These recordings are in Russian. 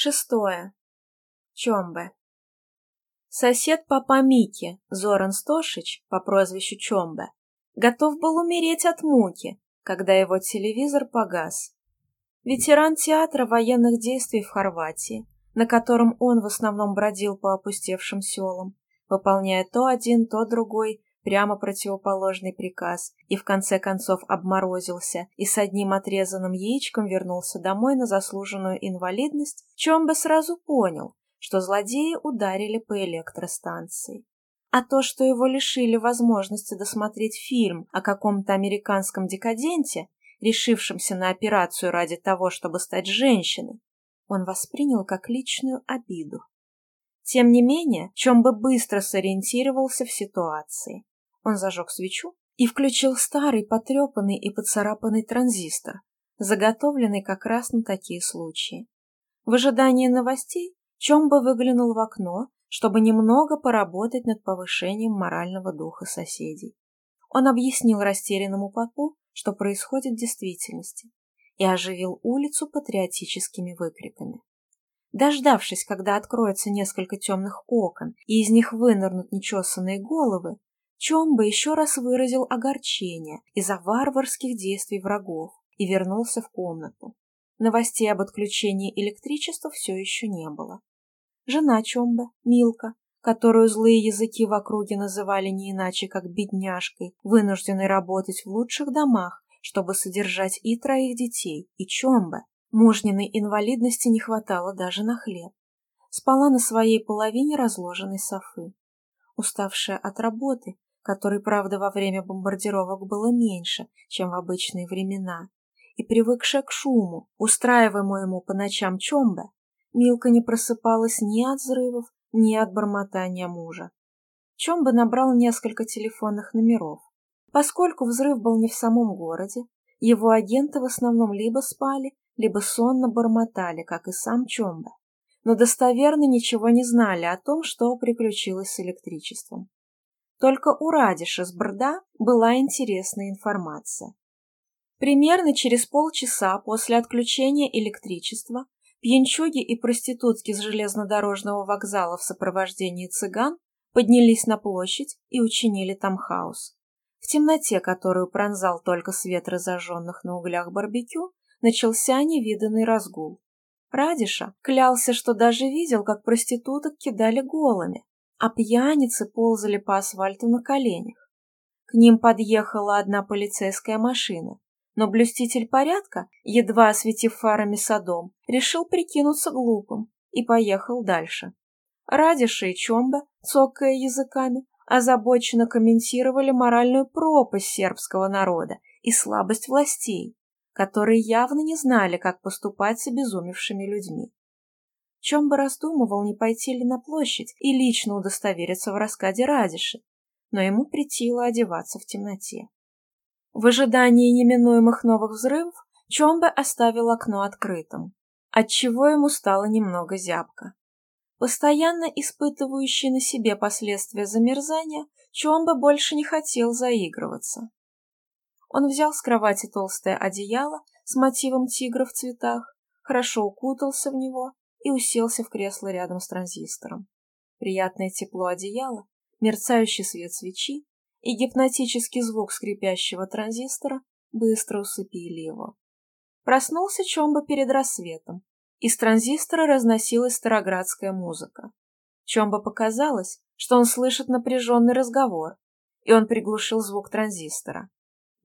Шестое. Чомбе. Сосед папа Мики, Зоран Стошич по прозвищу Чомбе, готов был умереть от муки, когда его телевизор погас. Ветеран театра военных действий в Хорватии, на котором он в основном бродил по опустевшим селам, выполняя то один, то другой прямо противоположный приказ и в конце концов обморозился и с одним отрезанным яичком вернулся домой на заслуженную инвалидность, чем бы сразу понял, что злодеи ударили по электростанции. А то, что его лишили возможности досмотреть фильм о каком-то американском декаденте, решившемся на операцию ради того, чтобы стать женщиной, он воспринял как личную обиду. Тем не менее, чем бы быстро сориентировался в ситуации. Он зажег свечу и включил старый, потрепанный и поцарапанный транзистор, заготовленный как раз на такие случаи. В ожидании новостей Чомба выглянул в окно, чтобы немного поработать над повышением морального духа соседей. Он объяснил растерянному попу, что происходит в действительности, и оживил улицу патриотическими выкриками. Дождавшись, когда откроются несколько темных окон и из них вынырнут нечесанные головы, Чомбо еще раз выразил огорчение из-за варварских действий врагов и вернулся в комнату. Новостей об отключении электричества все еще не было. Жена Чомба, Милка, которую злые языки в округе называли не иначе, как бедняжкой, вынужденной работать в лучших домах, чтобы содержать и троих детей, и Чомба, Мужниной инвалидности не хватало даже на хлеб. Спала на своей половине разложенной софы. Уставшая от работы, который, правда, во время бомбардировок было меньше, чем в обычные времена, и привыкшая к шуму, устраиваемому ему по ночам Чомбе, Милка не просыпалась ни от взрывов, ни от бормотания мужа. Чомбе набрал несколько телефонных номеров. Поскольку взрыв был не в самом городе, его агенты в основном либо спали, либо сонно бормотали, как и сам Чомбе, но достоверно ничего не знали о том, что приключилось с электричеством. Только у Радиша с Брда была интересная информация. Примерно через полчаса после отключения электричества пьянчуги и проститутки с железнодорожного вокзала в сопровождении цыган поднялись на площадь и учинили там хаос. В темноте, которую пронзал только свет разожженных на углях барбекю, начался невиданный разгул. Радиша клялся, что даже видел, как проституток кидали голыми, а пьяницы ползали по асфальту на коленях. К ним подъехала одна полицейская машина, но блюститель порядка, едва осветив фарами садом, решил прикинуться глупым и поехал дальше. Радиша и Чомба, цокая языками, озабоченно комментировали моральную пропасть сербского народа и слабость властей, которые явно не знали, как поступать с обезумевшими людьми. Чем бы раздумывал, не пойти ли на площадь и лично удостовериться в раскаде Радиши, но ему притило одеваться в темноте. В ожидании неминуемых новых взрывов Чомбе оставил окно открытым, отчего ему стало немного зябко. Постоянно испытывающий на себе последствия замерзания, Чомбе больше не хотел заигрываться. Он взял с кровати толстое одеяло с мотивом тигра в цветах, хорошо укутался в него и уселся в кресло рядом с транзистором. Приятное тепло одеяла, мерцающий свет свечи и гипнотический звук скрипящего транзистора быстро усыпили его. Проснулся Чомба перед рассветом. Из транзистора разносилась староградская музыка. Чомба показалось, что он слышит напряженный разговор, и он приглушил звук транзистора.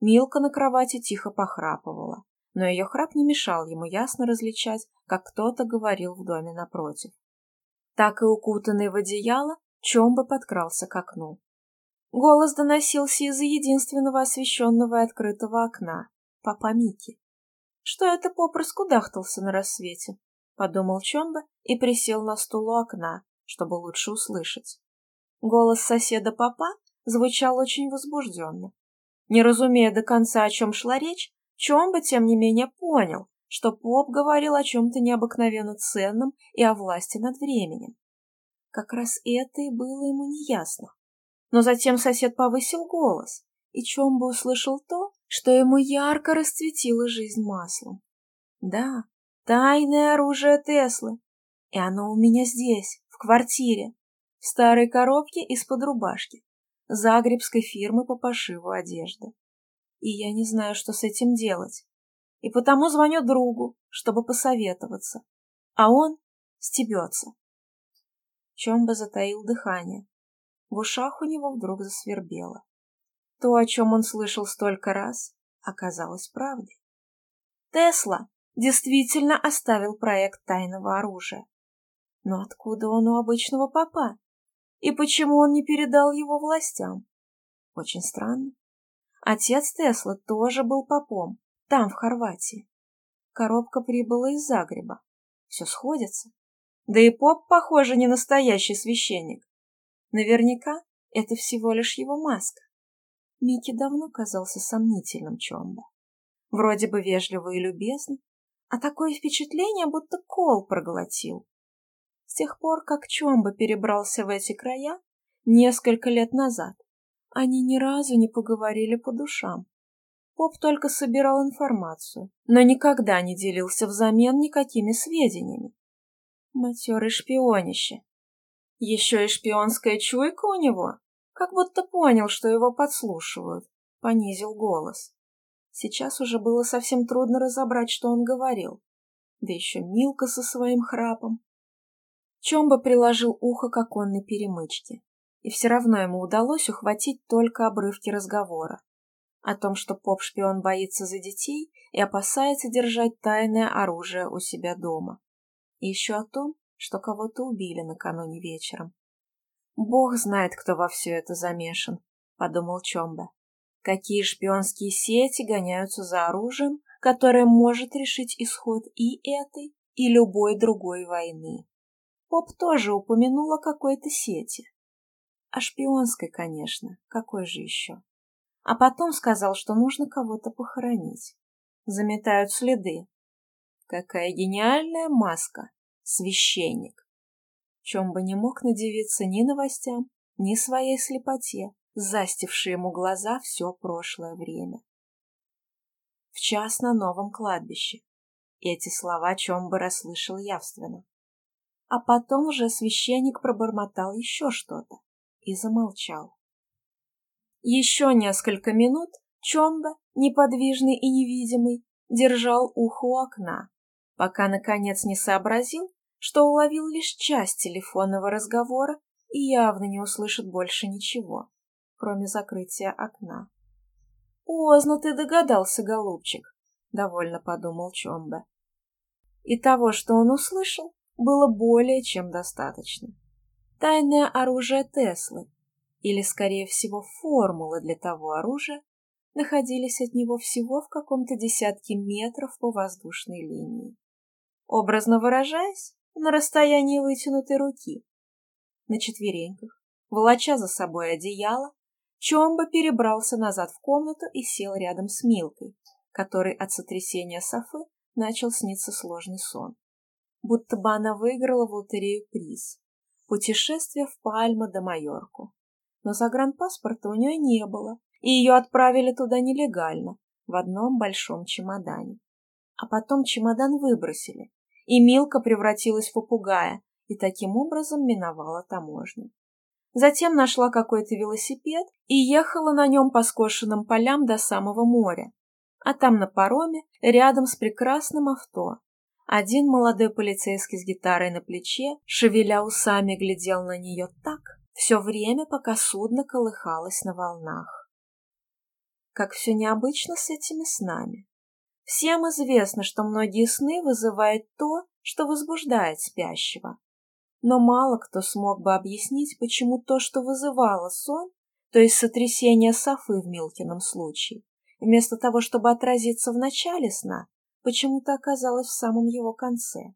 Милка на кровати тихо похрапывала но ее храп не мешал ему ясно различать, как кто-то говорил в доме напротив. Так и укутанный в одеяло, Чомба подкрался к окну. Голос доносился из-за единственного освещенного и открытого окна, папа Мики. Что это попросту дахтался на рассвете, подумал Чомба и присел на стул у окна, чтобы лучше услышать. Голос соседа папа звучал очень возбужденно. Не разумея до конца, о чем шла речь, чем бы тем не менее, понял, что поп говорил о чем-то необыкновенно ценном и о власти над временем. Как раз это и было ему неясно. Но затем сосед повысил голос, и Чомба услышал то, что ему ярко расцветила жизнь маслом. Да, тайное оружие Теслы. И оно у меня здесь, в квартире, в старой коробке из-под рубашки, загребской фирмы по пошиву одежды и я не знаю, что с этим делать. И потому звоню другу, чтобы посоветоваться. А он стебется. Чомба затаил дыхание. В ушах у него вдруг засвербело. То, о чем он слышал столько раз, оказалось правдой. Тесла действительно оставил проект тайного оружия. Но откуда он у обычного папа? И почему он не передал его властям? Очень странно. Отец Тесла тоже был попом, там, в Хорватии. Коробка прибыла из Загреба. Все сходится. Да и поп, похоже, не настоящий священник. Наверняка это всего лишь его маска. Микки давно казался сомнительным Чомбо. Вроде бы вежливый и любезный, а такое впечатление, будто кол проглотил. С тех пор, как Чомбо перебрался в эти края несколько лет назад, они ни разу не поговорили по душам. Поп только собирал информацию, но никогда не делился взамен никакими сведениями. Матерый шпионище. Еще и шпионская чуйка у него, как будто понял, что его подслушивают, понизил голос. Сейчас уже было совсем трудно разобрать, что он говорил. Да еще Милка со своим храпом. Чомба приложил ухо к оконной перемычке и все равно ему удалось ухватить только обрывки разговора. О том, что поп-шпион боится за детей и опасается держать тайное оружие у себя дома. И еще о том, что кого-то убили накануне вечером. «Бог знает, кто во все это замешан», — подумал Чомбе. «Какие шпионские сети гоняются за оружием, которое может решить исход и этой, и любой другой войны?» Поп тоже упомянула какой-то сети. О шпионской, конечно, какой же еще? А потом сказал, что нужно кого-то похоронить. Заметают следы. Какая гениальная маска! Священник! Чем бы не мог надевиться ни новостям, ни своей слепоте, застившей ему глаза все прошлое время. В час на новом кладбище. Эти слова чем бы расслышал явственно. А и замолчал. Еще несколько минут Чомба, неподвижный и невидимый, держал ухо у окна, пока, наконец, не сообразил, что уловил лишь часть телефонного разговора и явно не услышит больше ничего, кроме закрытия окна. «Поздно ты догадался, голубчик», — довольно подумал Чомба. И того, что он услышал, было более чем достаточно тайное оружие Теслы, или, скорее всего, формулы для того оружия, находились от него всего в каком-то десятке метров по воздушной линии. Образно выражаясь, на расстоянии вытянутой руки. На четвереньках, волоча за собой одеяло, Чомба перебрался назад в комнату и сел рядом с Милкой, который от сотрясения Софы начал сниться сложный сон. Будто бы она выиграла в лотерею приз путешествие в пальма до майорку Но загранпаспорта у нее не было, и ее отправили туда нелегально, в одном большом чемодане. А потом чемодан выбросили, и Милка превратилась в попугая и таким образом миновала таможню. Затем нашла какой-то велосипед и ехала на нем по скошенным полям до самого моря. А там на пароме, рядом с прекрасным авто, один молодой полицейский с гитарой на плече, шевеля усами, глядел на нее так, все время, пока судно колыхалось на волнах. Как все необычно с этими снами. Всем известно, что многие сны вызывают то, что возбуждает спящего. Но мало кто смог бы объяснить, почему то, что вызывало сон, то есть сотрясение Софы в Милкином случае, вместо того, чтобы отразиться в начале сна, почему-то оказалась в самом его конце.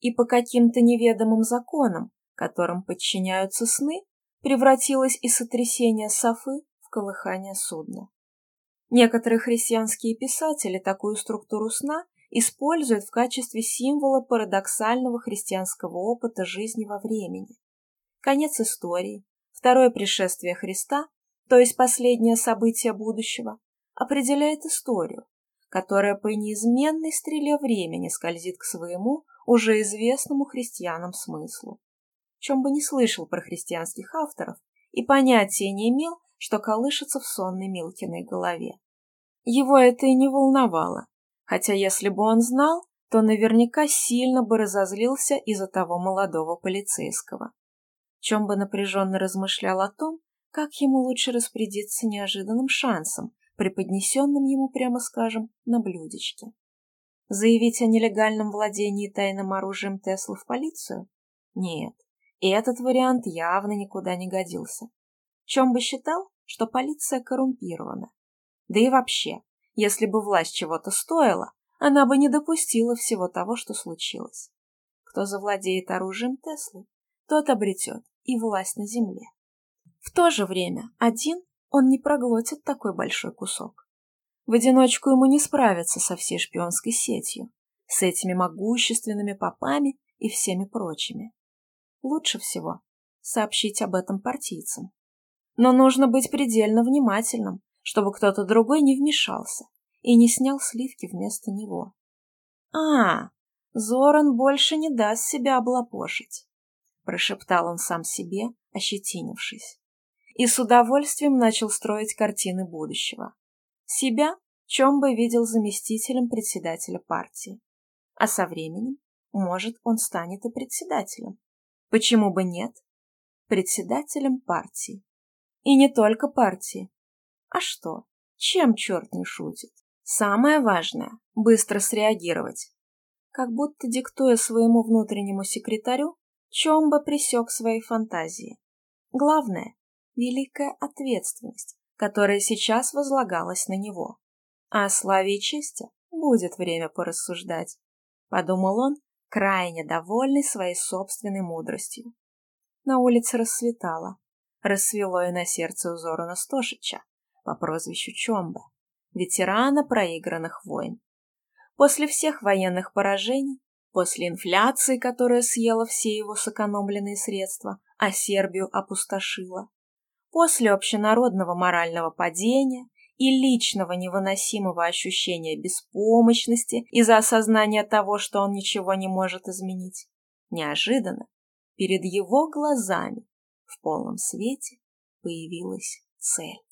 И по каким-то неведомым законам, которым подчиняются сны, превратилось из сотрясения софы в колыхание судна. Некоторые христианские писатели такую структуру сна используют в качестве символа парадоксального христианского опыта жизни во времени. Конец истории, второе пришествие Христа, то есть последнее событие будущего, определяет историю, которая по неизменной стреле времени скользит к своему, уже известному христианам смыслу. Чем бы не слышал про христианских авторов и понятия не имел, что колышется в сонной Милкиной голове. Его это и не волновало, хотя если бы он знал, то наверняка сильно бы разозлился из-за того молодого полицейского. Чем бы напряженно размышлял о том, как ему лучше распорядиться неожиданным шансом, преподнесенным ему, прямо скажем, на блюдечке. Заявить о нелегальном владении тайным оружием Тесла в полицию? Нет, и этот вариант явно никуда не годился. Чем бы считал, что полиция коррумпирована. Да и вообще, если бы власть чего-то стоила, она бы не допустила всего того, что случилось. Кто завладеет оружием Теслы, тот обретет и власть на земле. В то же время один он не проглотит такой большой кусок. В одиночку ему не справиться со всей шпионской сетью, с этими могущественными попами и всеми прочими. Лучше всего сообщить об этом партийцам. Но нужно быть предельно внимательным, чтобы кто-то другой не вмешался и не снял сливки вместо него. «А, Зоран больше не даст себя облапошить», – прошептал он сам себе, ощетинившись и с удовольствием начал строить картины будущего. Себя Чомбо видел заместителем председателя партии. А со временем, может, он станет и председателем. Почему бы нет? Председателем партии. И не только партии. А что? Чем черт не шутит? Самое важное – быстро среагировать. Как будто диктуя своему внутреннему секретарю, Чомбо присек свои фантазии. Главное великая ответственность, которая сейчас возлагалась на него. О славе и чести будет время порассуждать, подумал он, крайне довольный своей собственной мудростью. На улице рассветало. Рассвело и на сердце узору Зорана по прозвищу Чомба, ветерана проигранных войн. После всех военных поражений, после инфляции, которая съела все его сэкономленные средства, а Сербию опустошила, После общенародного морального падения и личного невыносимого ощущения беспомощности из-за осознания того, что он ничего не может изменить, неожиданно перед его глазами в полном свете появилась цель.